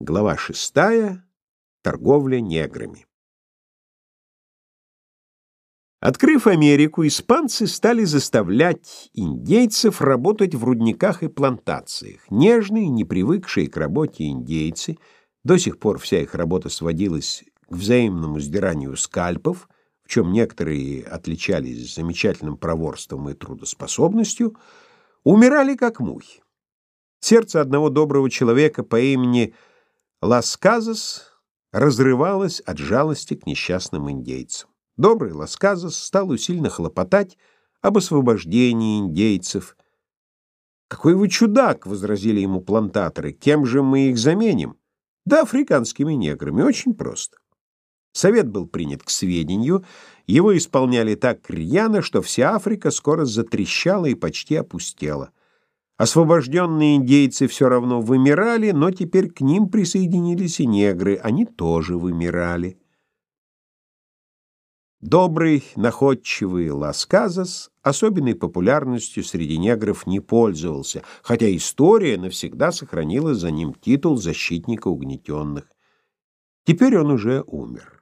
Глава шестая. Торговля неграми. Открыв Америку, испанцы стали заставлять индейцев работать в рудниках и плантациях. Нежные, не привыкшие к работе индейцы, до сих пор вся их работа сводилась к взаимному сдиранию скальпов, в чем некоторые отличались замечательным проворством и трудоспособностью, умирали как мухи. Сердце одного доброго человека по имени Лас-Казас разрывалось от жалости к несчастным индейцам. Добрый Лас-Казас стал усильно хлопотать об освобождении индейцев. «Какой вы чудак!» — возразили ему плантаторы. «Кем же мы их заменим?» «Да африканскими неграми. Очень просто». Совет был принят к сведению, его исполняли так рьяно, что вся Африка скоро затрещала и почти опустела. Освобожденные индейцы все равно вымирали, но теперь к ним присоединились и негры, они тоже вымирали. Добрый, находчивый Лас-Казас особенной популярностью среди негров не пользовался, хотя история навсегда сохранила за ним титул защитника угнетенных. Теперь он уже умер.